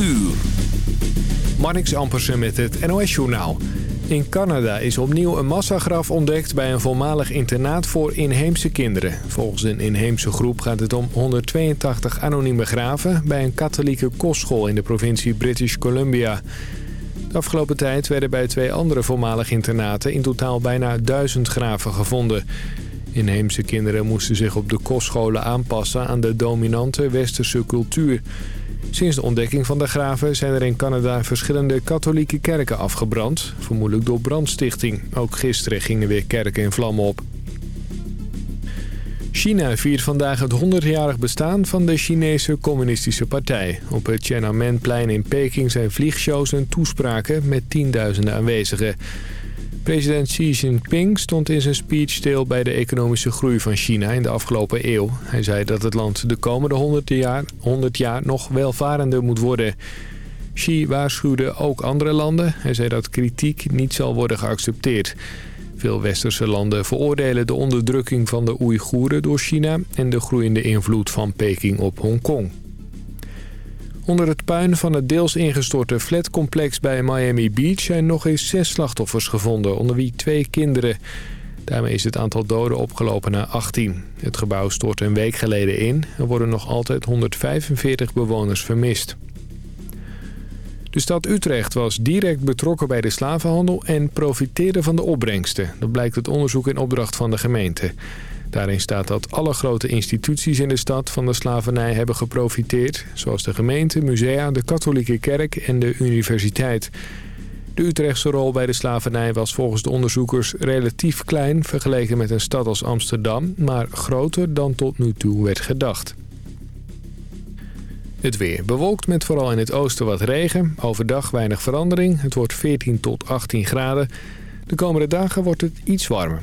uur. Ampersen met het NOS-journaal. In Canada is opnieuw een massagraf ontdekt bij een voormalig internaat voor inheemse kinderen. Volgens een inheemse groep gaat het om 182 anonieme graven... bij een katholieke kostschool in de provincie British Columbia. De afgelopen tijd werden bij twee andere voormalig internaten... in totaal bijna duizend graven gevonden. Inheemse kinderen moesten zich op de kostscholen aanpassen aan de dominante westerse cultuur... Sinds de ontdekking van de graven zijn er in Canada verschillende katholieke kerken afgebrand. Vermoedelijk door brandstichting. Ook gisteren gingen weer kerken in vlammen op. China viert vandaag het 100-jarig bestaan van de Chinese Communistische Partij. Op het Tiananmenplein in Peking zijn vliegshows en toespraken met tienduizenden aanwezigen. President Xi Jinping stond in zijn speech stil bij de economische groei van China in de afgelopen eeuw. Hij zei dat het land de komende 100 jaar, 100 jaar nog welvarender moet worden. Xi waarschuwde ook andere landen. Hij zei dat kritiek niet zal worden geaccepteerd. Veel westerse landen veroordelen de onderdrukking van de Oeigoeren door China... en de groeiende invloed van Peking op Hongkong. Onder het puin van het deels ingestorte flatcomplex bij Miami Beach... zijn nog eens zes slachtoffers gevonden, onder wie twee kinderen. Daarmee is het aantal doden opgelopen naar 18. Het gebouw stortte een week geleden in. Er worden nog altijd 145 bewoners vermist. De stad Utrecht was direct betrokken bij de slavenhandel en profiteerde van de opbrengsten. Dat blijkt uit onderzoek in opdracht van de gemeente. Daarin staat dat alle grote instituties in de stad van de slavernij hebben geprofiteerd... zoals de gemeente, musea, de katholieke kerk en de universiteit. De Utrechtse rol bij de slavernij was volgens de onderzoekers relatief klein... vergeleken met een stad als Amsterdam, maar groter dan tot nu toe werd gedacht. Het weer bewolkt met vooral in het oosten wat regen. Overdag weinig verandering. Het wordt 14 tot 18 graden. De komende dagen wordt het iets warmer.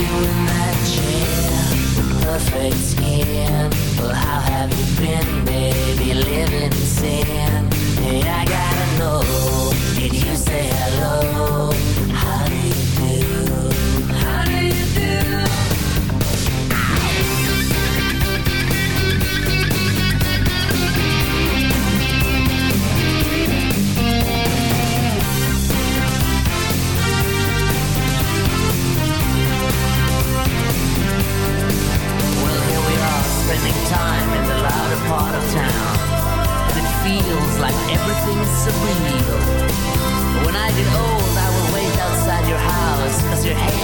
You in that chair, perfect skin. Well, how have you been, baby? Living sin. Hey, I gotta know. Did you say hello? Spending time in the louder part of town. And it feels like everything's surreal. But when I get old, I will wait outside your house, cause your hands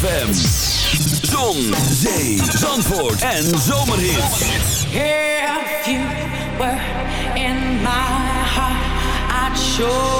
ZFM. Zon, zee, zandvoort en zomerhits. If you were in my heart, I'd surely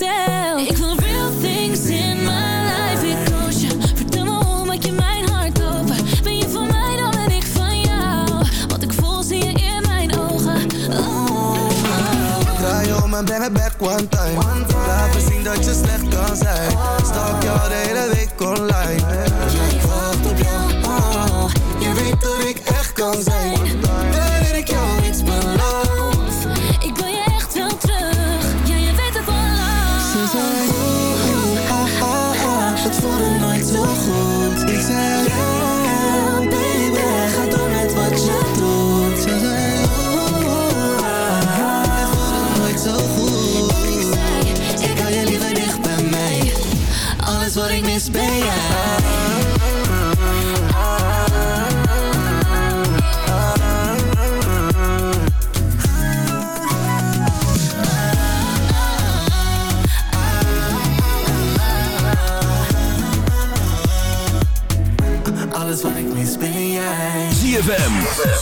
Ik wil real things in my life. Ik koos je. Vertel me hoe maak je mijn hart open. Ben je van mij, dan ben ik van jou. Wat ik voel zie je in mijn ogen. Oh. oh. Draai om en ben er back one time. Laat me zien dat je slecht kan zijn. Stalk jou de hele week online. Ja, ik wacht op jou. Oh, je weet dat ik echt kan zijn.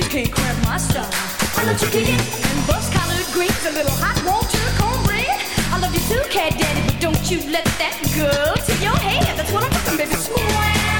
beef can't cramp my style. I love chicken and bus collared greens, a little hot water cornbread. I love you too, cat daddy, but don't you let that go to your head. That's what I'm talking, baby. Swag.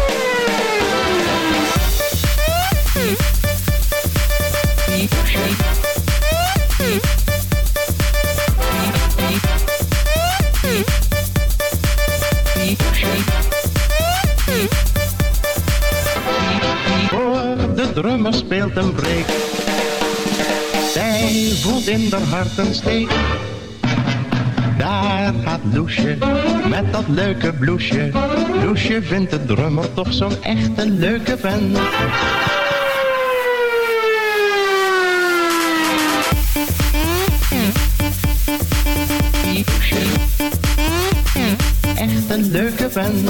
de drummer speelt een break. Zij voelt in haar hart een steek. Daar gaat Loesje, met dat leuke bloesje. Loesje vindt de drummer toch zo'n echte leuke vent. Echt een leuke vent.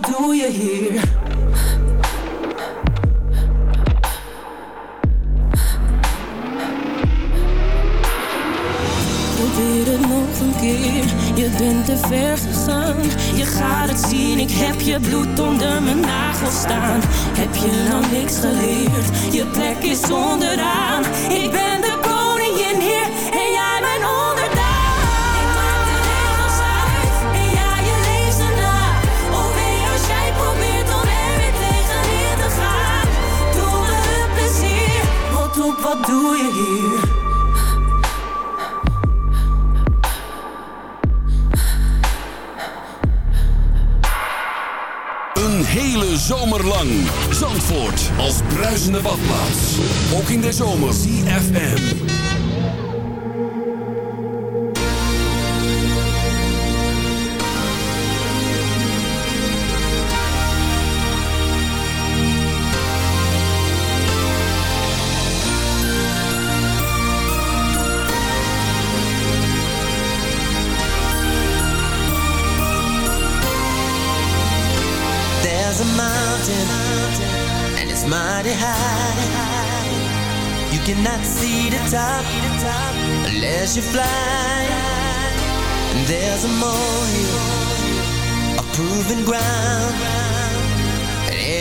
Rot op, wat bruisende badplaats. Ook in de zomer.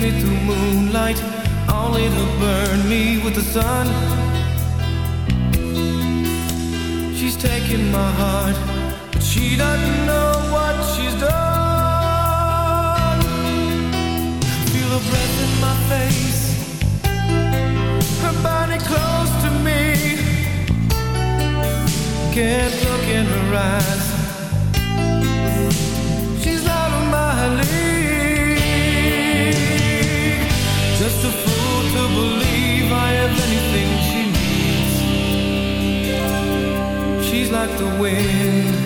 me through moonlight, only to burn me with the sun. She's taking my heart, but she doesn't know what she's done. Feel her breath in my face, her body close to me. Can't look in her eyes. Just a fool to believe I have anything she needs. She's like the wind.